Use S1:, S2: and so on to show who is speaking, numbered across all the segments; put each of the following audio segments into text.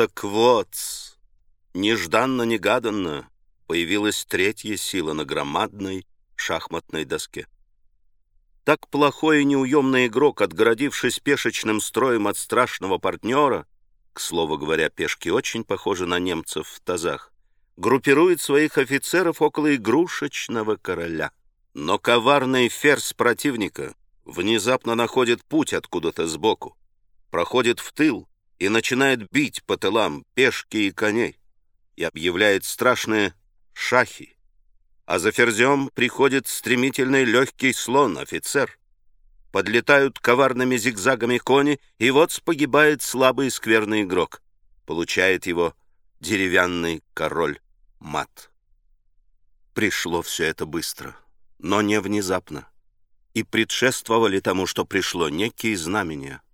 S1: Так вот, нежданно-негаданно появилась третья сила на громадной шахматной доске. Так плохой и неуемный игрок, отгородившись пешечным строем от страшного партнера, к слову говоря, пешки очень похожи на немцев в тазах, группирует своих офицеров около игрушечного короля. Но коварный ферзь противника внезапно находит путь откуда-то сбоку, проходит в тыл, и начинает бить по тылам пешки и коней и объявляет страшные шахи. А за ферзем приходит стремительный легкий слон, офицер. Подлетают коварными зигзагами кони, и вот погибает слабый скверный игрок. Получает его деревянный король мат. Пришло все это быстро, но не внезапно. И предшествовали тому, что пришло, некие знамения —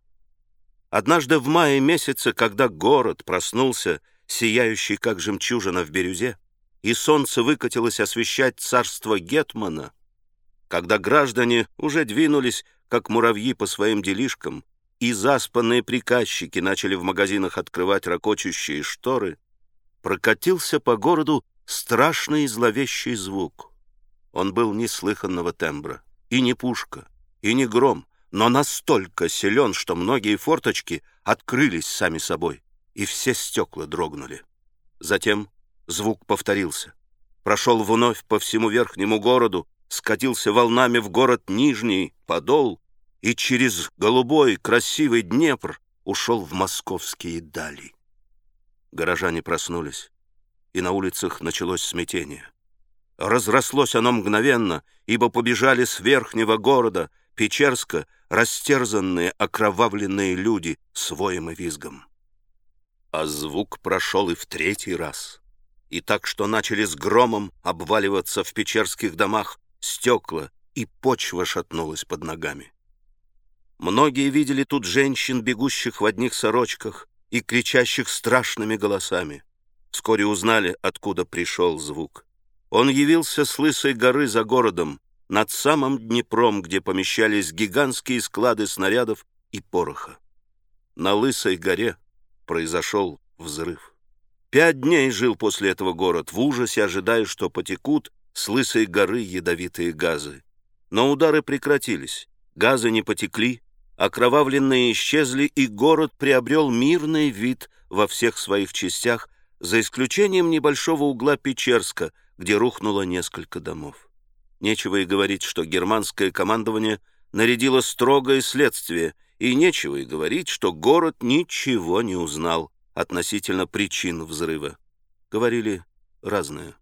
S1: Однажды в мае месяце, когда город проснулся, сияющий как жемчужина в бирюзе, и солнце выкатилось освещать царство Гетмана, когда граждане уже двинулись, как муравьи по своим делишкам, и заспанные приказчики начали в магазинах открывать ракочущие шторы, прокатился по городу страшный и зловещий звук. Он был неслыханного тембра, и не пушка, и не гром, но настолько силен, что многие форточки открылись сами собой, и все стекла дрогнули. Затем звук повторился. Прошел вновь по всему верхнему городу, скатился волнами в город Нижний, Подол, и через голубой красивый Днепр ушел в московские дали. Горожане проснулись, и на улицах началось смятение. Разрослось оно мгновенно, ибо побежали с верхнего города, Печерска, растерзанные, окровавленные люди с воем и визгом. А звук прошел и в третий раз. И так, что начали с громом обваливаться в печерских домах стекла, и почва шатнулась под ногами. Многие видели тут женщин, бегущих в одних сорочках и кричащих страшными голосами. Вскоре узнали, откуда пришел звук. Он явился с лысой горы за городом, над самым Днепром, где помещались гигантские склады снарядов и пороха. На Лысой горе произошел взрыв. Пять дней жил после этого город, в ужасе ожидая, что потекут с Лысой горы ядовитые газы. Но удары прекратились, газы не потекли, окровавленные исчезли, и город приобрел мирный вид во всех своих частях, за исключением небольшого угла Печерска, где рухнуло несколько домов. Нечего и говорить, что германское командование нарядило строгое следствие, и нечего и говорить, что город ничего не узнал относительно причин взрыва. Говорили разное.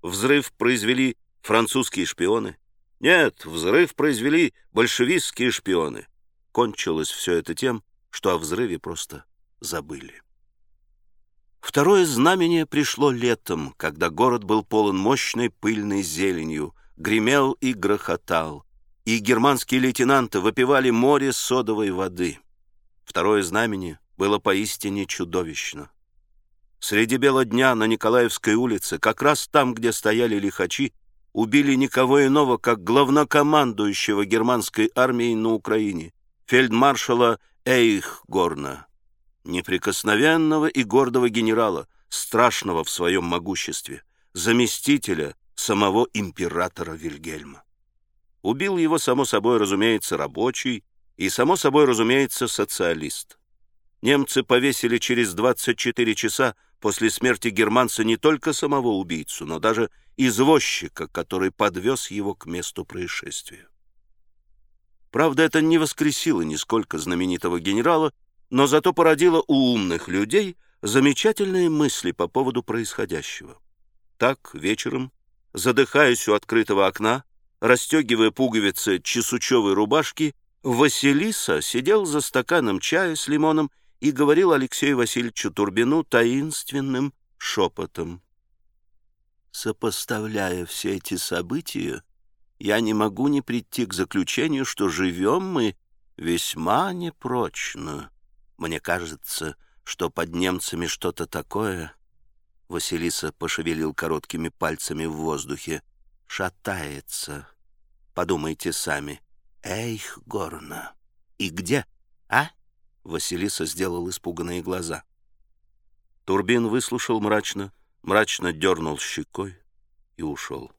S1: Взрыв произвели французские шпионы. Нет, взрыв произвели большевистские шпионы. Кончилось все это тем, что о взрыве просто забыли. Второе знамение пришло летом, когда город был полон мощной пыльной зеленью, гремел и грохотал, и германские лейтенанты выпивали море содовой воды. Второе знамение было поистине чудовищно. Среди бела дня на Николаевской улице, как раз там, где стояли лихачи, убили никого иного, как главнокомандующего германской армией на Украине, фельдмаршала Эйхгорна, неприкосновенного и гордого генерала, страшного в своем могуществе, заместителя самого императора Вильгельма. Убил его, само собой разумеется, рабочий и, само собой разумеется, социалист. Немцы повесили через 24 часа после смерти германца не только самого убийцу, но даже извозчика, который подвез его к месту происшествия. Правда, это не воскресило нисколько знаменитого генерала, но зато породило у умных людей замечательные мысли по поводу происходящего. Так, вечером, задыхаясь у открытого окна, расстегивая пуговицы чесучевой рубашки, Василиса сидел за стаканом чая с лимоном и говорил Алексею Васильевичу Турбину таинственным шепотом. Сопоставляя все эти события, я не могу не прийти к заключению, что живем мы весьма непрочно. Мне кажется, что под немцами что-то такое Василиса пошевелил короткими пальцами в воздухе. «Шатается. Подумайте сами. Эйх, горно. И где, а?» Василиса сделал испуганные глаза. Турбин выслушал мрачно, мрачно дернул щекой и ушел.